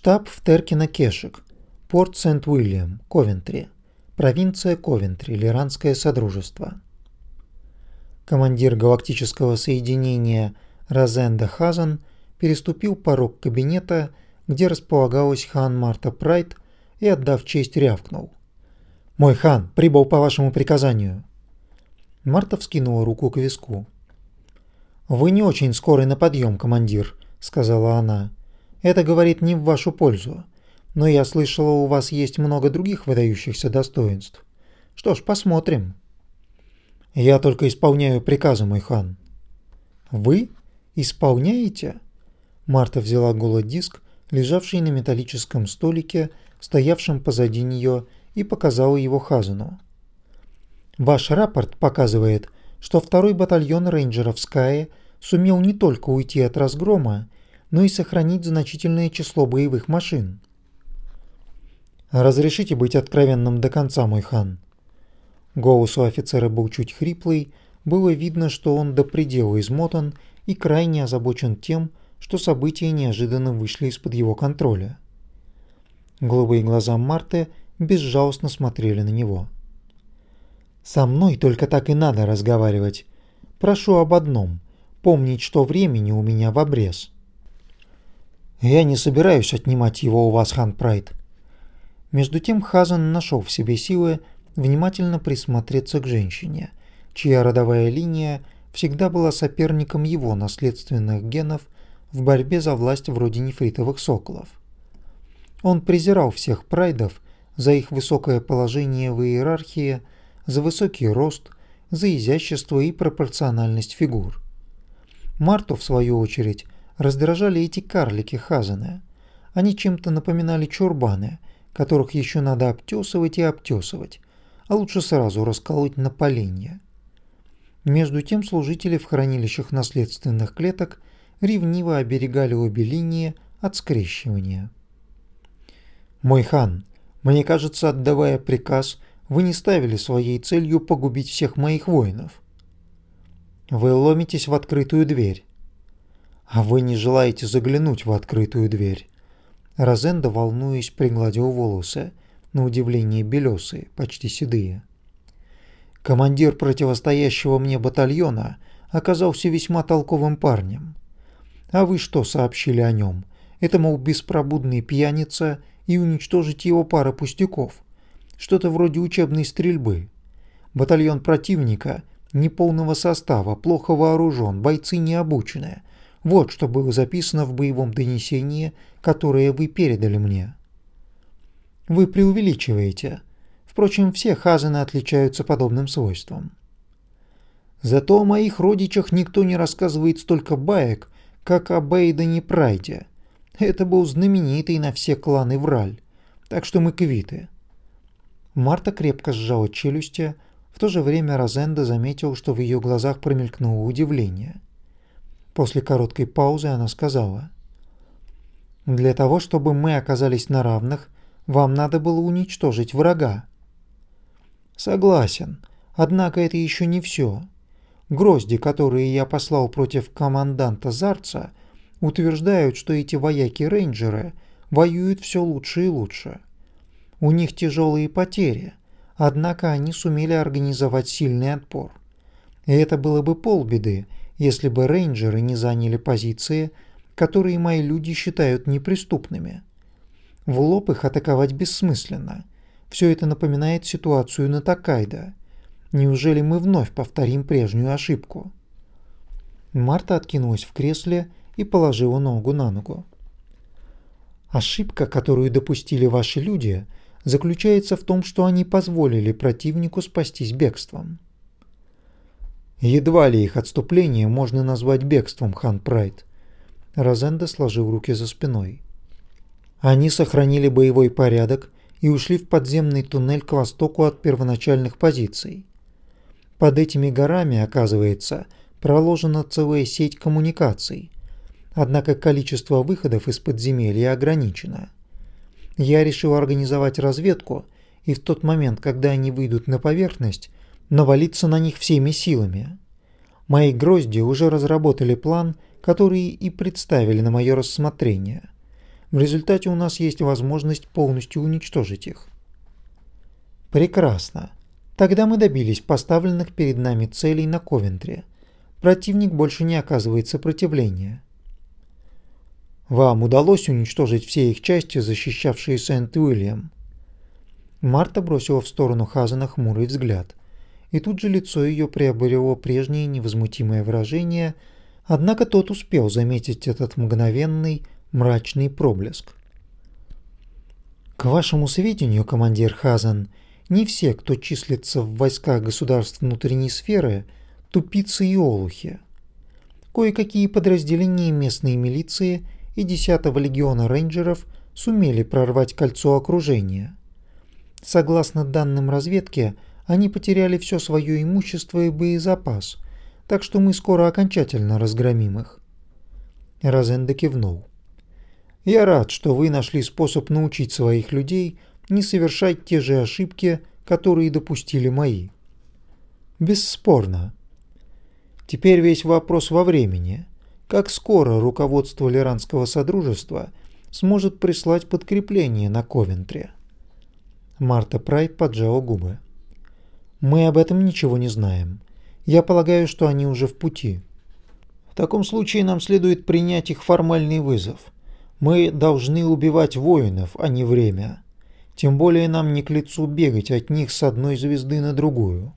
Штаб в Теркино-Кешек, порт Сент-Уильям, Ковентри, провинция Ковентри, Лиранское Содружество. Командир галактического соединения Розенда Хазан переступил порог кабинета, где располагалась хан Марта Прайд, и, отдав честь, рявкнул. «Мой хан прибыл по вашему приказанию». Марта вскинула руку к виску. «Вы не очень скорый на подъем, командир», — сказала она. «Это говорит не в вашу пользу. Но я слышала, у вас есть много других выдающихся достоинств. Что ж, посмотрим». «Я только исполняю приказы, мой хан». «Вы? Исполняете?» Марта взяла голый диск, лежавший на металлическом столике, стоявшем позади нее, и показала его Хазану. «Ваш рапорт показывает, что второй батальон рейнджеров Скай сумел не только уйти от разгрома, но и сохранить значительное число боевых машин. «Разрешите быть откровенным до конца, мой хан?» Голос у офицера был чуть хриплый, было видно, что он до предела измотан и крайне озабочен тем, что события неожиданно вышли из-под его контроля. Голубые глаза Марты безжалостно смотрели на него. «Со мной только так и надо разговаривать. Прошу об одном – помнить, что времени у меня в обрез». «Я не собираюсь отнимать его у вас, хан Прайд». Между тем Хазан нашел в себе силы внимательно присмотреться к женщине, чья родовая линия всегда была соперником его наследственных генов в борьбе за власть вроде нефритовых соколов. Он презирал всех прайдов за их высокое положение в иерархии, за высокий рост, за изящество и пропорциональность фигур. Марту, в свою очередь, раздражали эти карлики Хазана. Они чем-то напоминали чурбаны, которых еще надо обтесывать и обтесывать, а лучше сразу расколоть на поленья. Между тем служители в хранилищах наследственных клеток ревниво оберегали обе линии от скрещивания. «Мой хан, мне кажется, отдавая приказ, вы не ставили своей целью погубить всех моих воинов. Вы ломитесь в открытую дверь. А вы не желаете заглянуть в открытую дверь. Розенда, волнуясь, пригладил волосы, на удивление белесые, почти седые. Командир противостоящего мне батальона оказался весьма толковым парнем. А вы что сообщили о нем? Это, мол, беспробудный пьяница и уничтожить его пара пустяков. Что-то вроде учебной стрельбы. Батальон противника неполного состава, плохо вооружен, бойцы не обученные. Вот что было записано в боевом донесении, которое вы передали мне. Вы преувеличиваете. Впрочем, все хазаны отличаются подобным свойством. Зато о моих родичах никто не рассказывает столько баек, как о Бейдене Прайде. Это был знаменитый на все кланы Враль, так что мы квиты. Марта крепко сжала челюсти, в то же время Розенда заметил, что в ее глазах промелькнуло удивление – После короткой паузы она сказала. «Для того, чтобы мы оказались на равных, вам надо было уничтожить врага». «Согласен. Однако это еще не все. Грозди, которые я послал против команданта Зарца, утверждают, что эти вояки-рейнджеры воюют все лучше и лучше. У них тяжелые потери, однако они сумели организовать сильный отпор. И это было бы полбеды, если бы рейнджеры не заняли позиции, которые мои люди считают неприступными. В лоб их атаковать бессмысленно. Все это напоминает ситуацию на Такайдо. Неужели мы вновь повторим прежнюю ошибку? Марта откинулась в кресле и положила ногу на ногу. Ошибка, которую допустили ваши люди, заключается в том, что они позволили противнику спастись бегством. Едва ли их отступление можно назвать бегством, хан Прайд. Розенда сложил руки за спиной. Они сохранили боевой порядок и ушли в подземный туннель к востоку от первоначальных позиций. Под этими горами, оказывается, проложена целая сеть коммуникаций. Однако количество выходов из подземелья ограничено. Я решил организовать разведку, и в тот момент, когда они выйдут на поверхность, навалиться на них всеми силами. Мои грозди уже разработали план, который и представили на мое рассмотрение. В результате у нас есть возможность полностью уничтожить их. Прекрасно. Тогда мы добились поставленных перед нами целей на Ковентре. Противник больше не оказывает сопротивления. Вам удалось уничтожить все их части, защищавшие Сент-Уильям? Марта бросила в сторону Хазана хмурый взгляд, и тут же лицо ее приобрело прежнее невозмутимое выражение, однако тот успел заметить этот мгновенный, мрачный проблеск. К вашему сведению, командир Хазан, не все, кто числится в войсках государств внутренней сферы, тупицы и олухи. Кое-какие подразделения местной милиции и 10-го легиона рейнджеров сумели прорвать кольцо окружения. Согласно данным разведки, они потеряли все свое имущество и боезапас, так что мы скоро окончательно разгромим их. Розенда кивнул. Я рад, что вы нашли способ научить своих людей не совершать те же ошибки, которые допустили мои. Бесспорно. Теперь весь вопрос во времени. Как скоро руководство Лиранского Содружества сможет прислать подкрепление на Ковентре? Марта Прайд поджала губы. Мы об этом ничего не знаем. Я полагаю, что они уже в пути. В таком случае нам следует принять их формальный вызов – мы должны убивать воинов, а не время. Тем более нам не к лицу бегать от них с одной звезды на другую.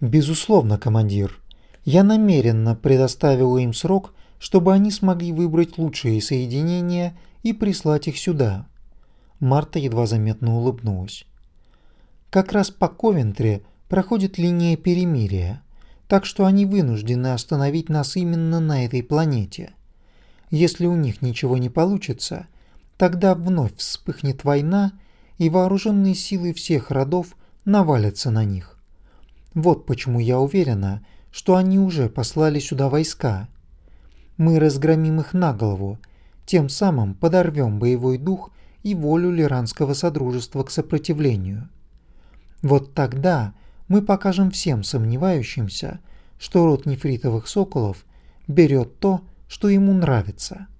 Безусловно, командир. Я намеренно предоставил им срок, чтобы они смогли выбрать лучшие соединения и прислать их сюда. Марта едва заметно улыбнулась. Как раз по Ковентре проходит линия перемирия, так что они вынуждены остановить нас именно на этой планете. Если у них ничего не получится, тогда вновь вспыхнет война, и вооруженные силы всех родов навалятся на них. Вот почему я уверена, что они уже послали сюда войска. Мы разгромим их на голову, тем самым подорвем боевой дух и волю Лиранского Содружества к сопротивлению. Вот тогда мы покажем всем сомневающимся, что род нефритовых соколов берет то, что ему нравится –